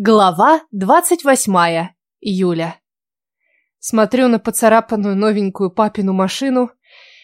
Глава двадцать восьмая. Июля. Смотрю на поцарапанную новенькую папину машину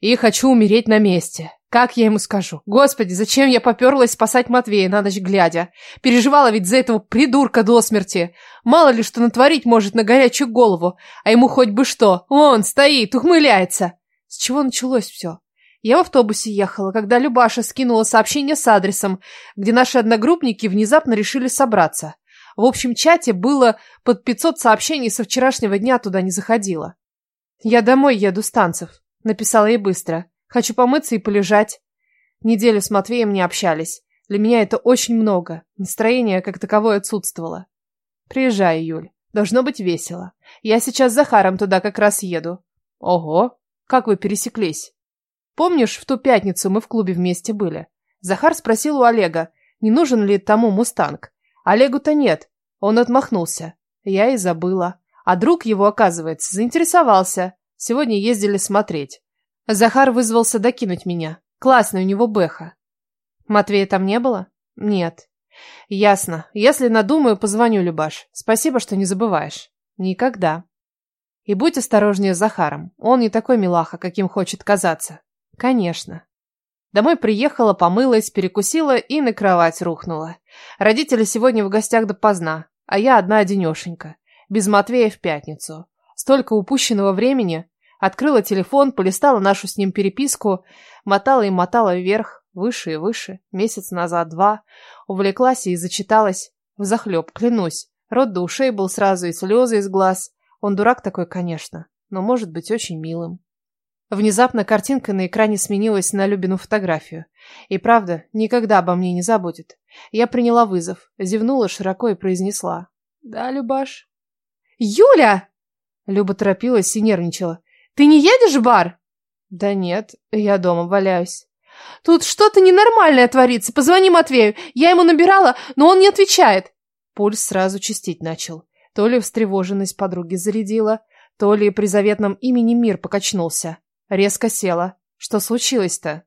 и хочу умереть на месте. Как я ему скажу? Господи, зачем я поперлась спасать Матвея на ночь глядя? Переживала ведь за этого придурка до смерти. Мало ли что натворить может на горячую голову, а ему хоть бы что. Он стоит, ухмыляется. С чего началось все? Я в автобусе ехала, когда Любаша скинула сообщение с адресом, где наши одногруппники внезапно решили собраться. В общем чате было под 500 сообщений со вчерашнего дня туда не заходила. «Я домой еду с танцев», — написала ей быстро. «Хочу помыться и полежать». Неделю с Матвеем не общались. Для меня это очень много. Настроение как таковое отсутствовало. «Приезжай, Юль. Должно быть весело. Я сейчас с Захаром туда как раз еду». «Ого! Как вы пересеклись?» «Помнишь, в ту пятницу мы в клубе вместе были?» Захар спросил у Олега, не нужен ли тому мустанг. Олегу-то нет. Он отмахнулся. Я и забыла. А друг его, оказывается, заинтересовался. Сегодня ездили смотреть. Захар вызвался докинуть меня. Классный у него бэха. Матвея там не было? Нет. Ясно. Если надумаю, позвоню, Любаш. Спасибо, что не забываешь. Никогда. И будь осторожнее с Захаром. Он не такой милаха, каким хочет казаться. Конечно. Домой приехала, помылась, перекусила и на кровать рухнула. Родители сегодня в гостях допоздна, а я одна-одинешенька. Без Матвея в пятницу. Столько упущенного времени. Открыла телефон, полистала нашу с ним переписку, мотала и мотала вверх, выше и выше, месяц назад два. Увлеклась и зачиталась. Взахлеб, клянусь. Рот до ушей был сразу и слезы из глаз. Он дурак такой, конечно, но может быть очень милым. Внезапно картинка на экране сменилась на Любину фотографию. И правда, никогда обо мне не забудет. Я приняла вызов, зевнула широко и произнесла. «Да, Любаш?» «Юля!» Люба торопилась и нервничала. «Ты не едешь в бар?» «Да нет, я дома валяюсь». «Тут что-то ненормальное творится. Позвони Матвею. Я ему набирала, но он не отвечает». Пульс сразу чистить начал. То ли встревоженность подруги зарядила, то ли при заветном имени мир покачнулся. Резко села. Что случилось-то?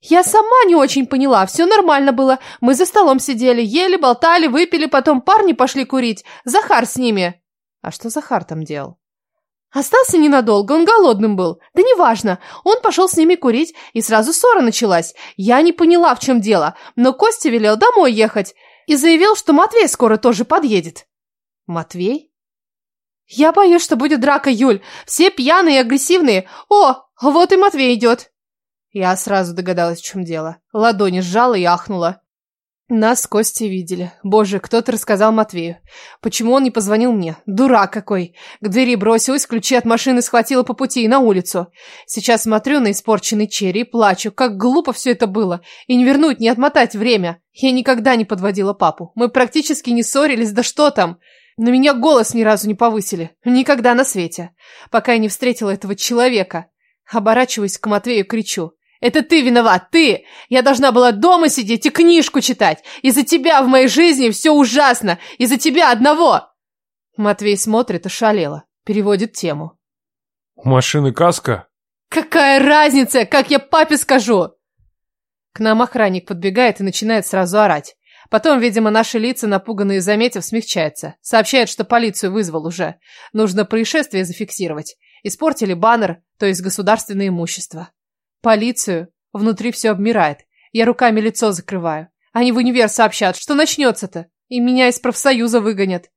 Я сама не очень поняла. Все нормально было. Мы за столом сидели, ели, болтали, выпили, потом парни пошли курить. Захар с ними. А что Захар там делал? Остался ненадолго, он голодным был. Да неважно. Он пошел с ними курить, и сразу ссора началась. Я не поняла, в чем дело, но Костя велел домой ехать и заявил, что Матвей скоро тоже подъедет. Матвей? Я боюсь, что будет драка, Юль. Все пьяные и агрессивные. О, вот и Матвей идет. Я сразу догадалась, в чем дело. Ладони сжала и ахнула. Нас с Костей видели. Боже, кто-то рассказал Матвею. Почему он не позвонил мне? Дурак какой. К двери бросилась, ключи от машины схватила по пути и на улицу. Сейчас смотрю на испорченный черри и плачу. Как глупо все это было. И не вернуть, не отмотать время. Я никогда не подводила папу. Мы практически не ссорились, да что там. На меня голос ни разу не повысили. Никогда на свете. Пока я не встретила этого человека. Оборачиваюсь к Матвею, кричу. Это ты виноват, ты! Я должна была дома сидеть и книжку читать. Из-за тебя в моей жизни все ужасно. Из-за тебя одного. Матвей смотрит ошалело. Переводит тему. У машины каска? Какая разница, как я папе скажу? К нам охранник подбегает и начинает сразу орать. Потом, видимо, наши лица, напуганные заметив, смягчаются. Сообщает, что полицию вызвал уже. Нужно происшествие зафиксировать. Испортили баннер, то есть государственное имущество. Полицию. Внутри все обмирает. Я руками лицо закрываю. Они в универ сообщат, что начнется-то. И меня из профсоюза выгонят.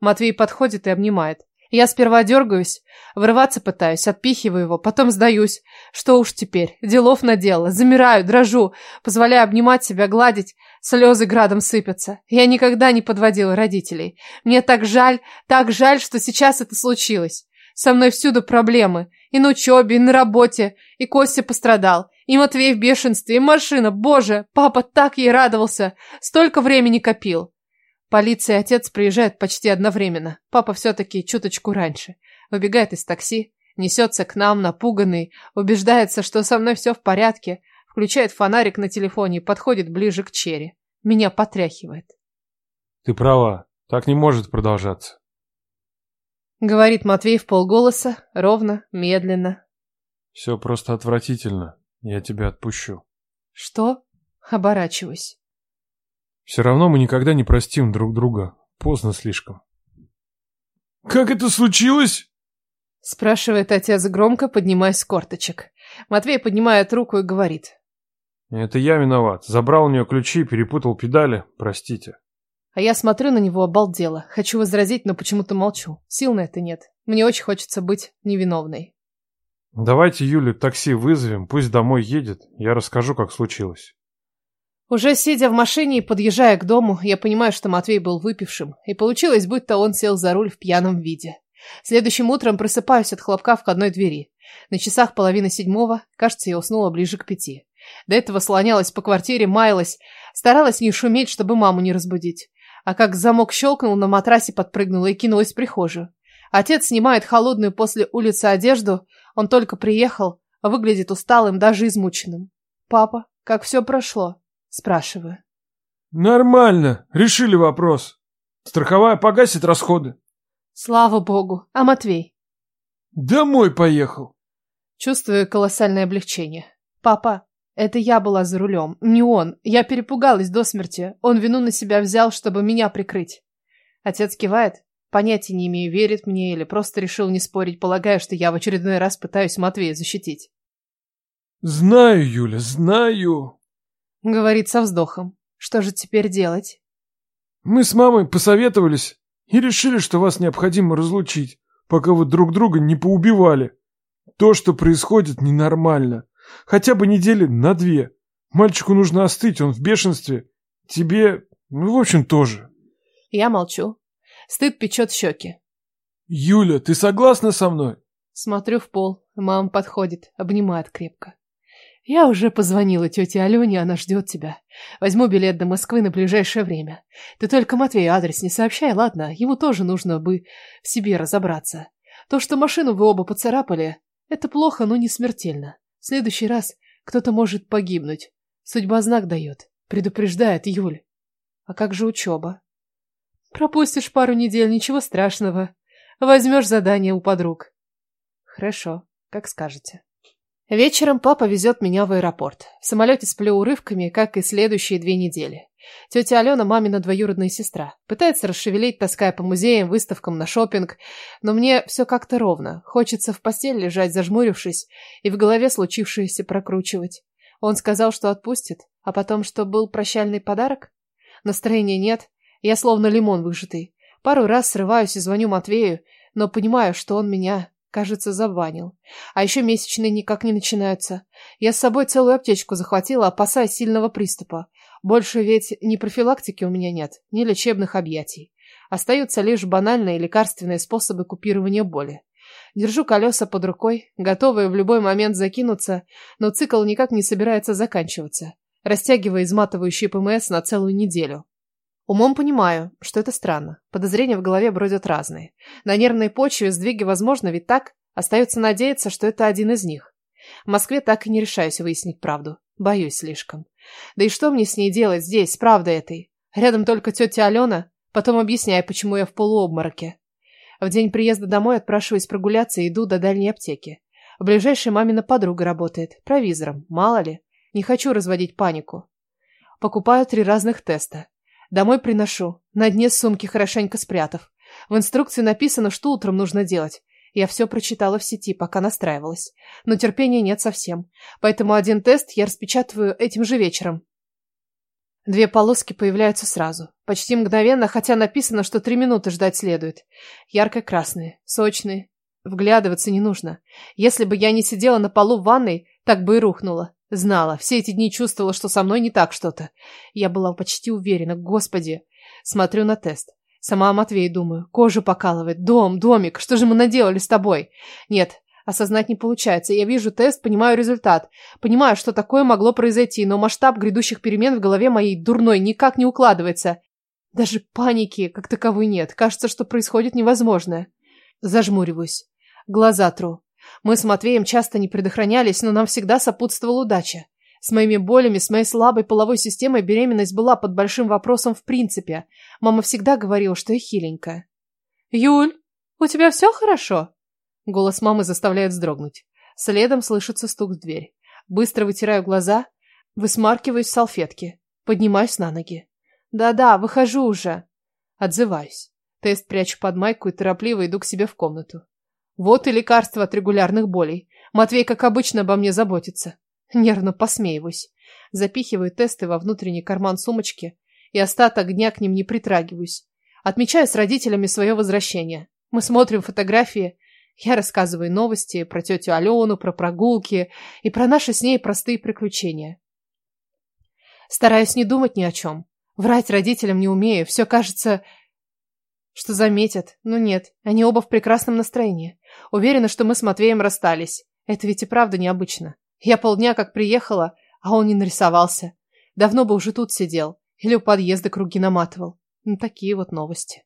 Матвей подходит и обнимает. Я сперва дергаюсь, врываться пытаюсь, отпихиваю его, потом сдаюсь. Что уж теперь, делов наделала, замираю, дрожу, позволяю обнимать себя, гладить, слезы градом сыпятся. Я никогда не подводила родителей. Мне так жаль, так жаль, что сейчас это случилось. Со мной всюду проблемы. И на учебе, и на работе. И Костя пострадал. И Матвей в бешенстве, и машина. Боже, папа так ей радовался. Столько времени копил. Полиция и отец приезжают почти одновременно. Папа все-таки чуточку раньше. Выбегает из такси, несется к нам, напуганный, убеждается, что со мной все в порядке, включает фонарик на телефоне и подходит ближе к Черри. Меня потряхивает. Ты права, так не может продолжаться. Говорит Матвей в полголоса, ровно, медленно. Все просто отвратительно. Я тебя отпущу. Что? Оборачиваюсь. Все равно мы никогда не простим друг друга. Поздно слишком. «Как это случилось?» Спрашивает отец громко, поднимаясь с корточек. Матвей поднимает руку и говорит. «Это я виноват. Забрал у нее ключи, перепутал педали. Простите». А я смотрю на него обалдело. Хочу возразить, но почему-то молчу. Сил на это нет. Мне очень хочется быть невиновной. «Давайте Юлю такси вызовем, пусть домой едет. Я расскажу, как случилось». Уже сидя в машине и подъезжая к дому, я понимаю, что Матвей был выпившим, и получилось, будто он сел за руль в пьяном виде. Следующим утром просыпаюсь от хлопка в входной двери. На часах половина седьмого, кажется, я уснула ближе к пяти. До этого слонялась по квартире, маялась, старалась не шуметь, чтобы маму не разбудить. А как замок щелкнул, на матрасе подпрыгнула и кинулась в прихожую. Отец снимает холодную после улицы одежду, он только приехал, а выглядит усталым, даже измученным. «Папа, как все прошло?» Спрашиваю. Нормально. Решили вопрос. Страховая погасит расходы. Слава богу. А Матвей? Домой поехал. Чувствую колоссальное облегчение. Папа, это я была за рулем, не он. Я перепугалась до смерти. Он вину на себя взял, чтобы меня прикрыть. Отец кивает. Понятия не имею, верит мне или просто решил не спорить, полагая, что я в очередной раз пытаюсь Матвея защитить. Знаю, Юля, знаю. Говорит со вздохом. Что же теперь делать? Мы с мамой посоветовались и решили, что вас необходимо разлучить, пока вы друг друга не поубивали. То, что происходит, ненормально. Хотя бы недели на две. Мальчику нужно остыть, он в бешенстве. Тебе, ну, в общем, тоже. Я молчу. Стыд печет щеки. Юля, ты согласна со мной? Смотрю в пол. Мама подходит, обнимает крепко. Я уже позвонила тете Алене, она ждет тебя. Возьму билет до Москвы на ближайшее время. Ты только Матвею адрес не сообщай, ладно? Ему тоже нужно бы в себе разобраться. То, что машину вы оба поцарапали, это плохо, но не смертельно. В следующий раз кто-то может погибнуть. Судьба знак дает. Предупреждает Юль. А как же учеба? Пропустишь пару недель, ничего страшного. Возьмешь задание у подруг. Хорошо, как скажете. Вечером папа везет меня в аэропорт. В самолете сплю урывками, как и следующие две недели. Тетя Алена, мамина двоюродная сестра, пытается расшевелить, таская по музеям, выставкам, на шопинг, но мне все как-то ровно. Хочется в постель лежать, зажмурившись, и в голове случившееся прокручивать. Он сказал, что отпустит, а потом, что был прощальный подарок? Настроения нет, я словно лимон выжатый. Пару раз срываюсь и звоню Матвею, но понимаю, что он меня Кажется, забанил. А еще месячные никак не начинаются. Я с собой целую аптечку захватила, опасаясь сильного приступа. Больше ведь ни профилактики у меня нет, ни лечебных объятий. Остаются лишь банальные лекарственные способы купирования боли. Держу колеса под рукой, готовые в любой момент закинуться, но цикл никак не собирается заканчиваться, растягивая изматывающий ПМС на целую неделю. Умом понимаю, что это странно. Подозрения в голове бродят разные. На нервной почве сдвиги возможно, ведь так? Остается надеяться, что это один из них. В Москве так и не решаюсь выяснить правду. Боюсь слишком. Да и что мне с ней делать здесь, с правдой этой? Рядом только тетя Алена, потом объясняю, почему я в полуобмороке. В день приезда домой отпрашиваюсь прогуляться и иду до дальней аптеки. В ближайшей мамина подруга работает, провизором, мало ли. Не хочу разводить панику. Покупаю три разных теста. Домой приношу, на дне сумки хорошенько спрятав. В инструкции написано, что утром нужно делать. Я все прочитала в сети, пока настраивалась. Но терпения нет совсем. Поэтому один тест я распечатываю этим же вечером. Две полоски появляются сразу. Почти мгновенно, хотя написано, что три минуты ждать следует. Ярко-красные, сочные. Вглядываться не нужно. Если бы я не сидела на полу в ванной, так бы и рухнула. Знала, все эти дни чувствовала, что со мной не так что-то. Я была почти уверена, господи. Смотрю на тест. Сама о Матвее думаю. Кожу покалывает. Дом, домик. Что же мы наделали с тобой? Нет, осознать не получается. Я вижу тест, понимаю результат. Понимаю, что такое могло произойти, но масштаб грядущих перемен в голове моей дурной никак не укладывается. Даже паники как таковой нет. Кажется, что происходит невозможное. Зажмуриваюсь. Глаза тру. Мы с Матвеем часто не предохранялись, но нам всегда сопутствовала удача. С моими болями, с моей слабой половой системой беременность была под большим вопросом в принципе. Мама всегда говорила, что я хиленькая. «Юль, у тебя все хорошо?» Голос мамы заставляет вздрогнуть. Следом слышится стук в дверь. Быстро вытираю глаза, высмаркиваюсь в салфетки. Поднимаюсь на ноги. «Да-да, выхожу уже». Отзываюсь. Тест прячу под майку и торопливо иду к себе в комнату. Вот и лекарство от регулярных болей. Матвей, как обычно, обо мне заботится. Нервно посмеиваюсь. Запихиваю тесты во внутренний карман сумочки и остаток дня к ним не притрагиваюсь. Отмечаю с родителями свое возвращение. Мы смотрим фотографии. Я рассказываю новости про тетю Алену, про прогулки и про наши с ней простые приключения. Стараюсь не думать ни о чем. Врать родителям не умею. Все кажется, что заметят. Но нет, они оба в прекрасном настроении. Уверена, что мы с Матвеем расстались. Это ведь и правда необычно. Я полдня как приехала, а он не нарисовался. Давно бы уже тут сидел. Или у подъезда круги наматывал. Ну, такие вот новости.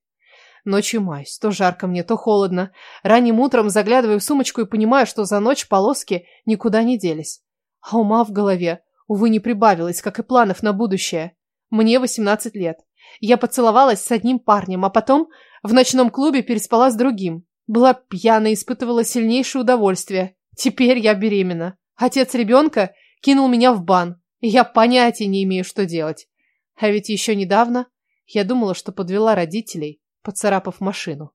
Ночью маюсь. То жарко мне, то холодно. Ранним утром заглядываю в сумочку и понимаю, что за ночь полоски никуда не делись. А ума в голове, увы, не прибавилось, как и планов на будущее. Мне 18 лет. Я поцеловалась с одним парнем, а потом в ночном клубе переспала с другим. Была пьяна испытывала сильнейшее удовольствие. Теперь я беременна. Отец ребенка кинул меня в бан, и я понятия не имею, что делать. А ведь еще недавно я думала, что подвела родителей, поцарапав машину.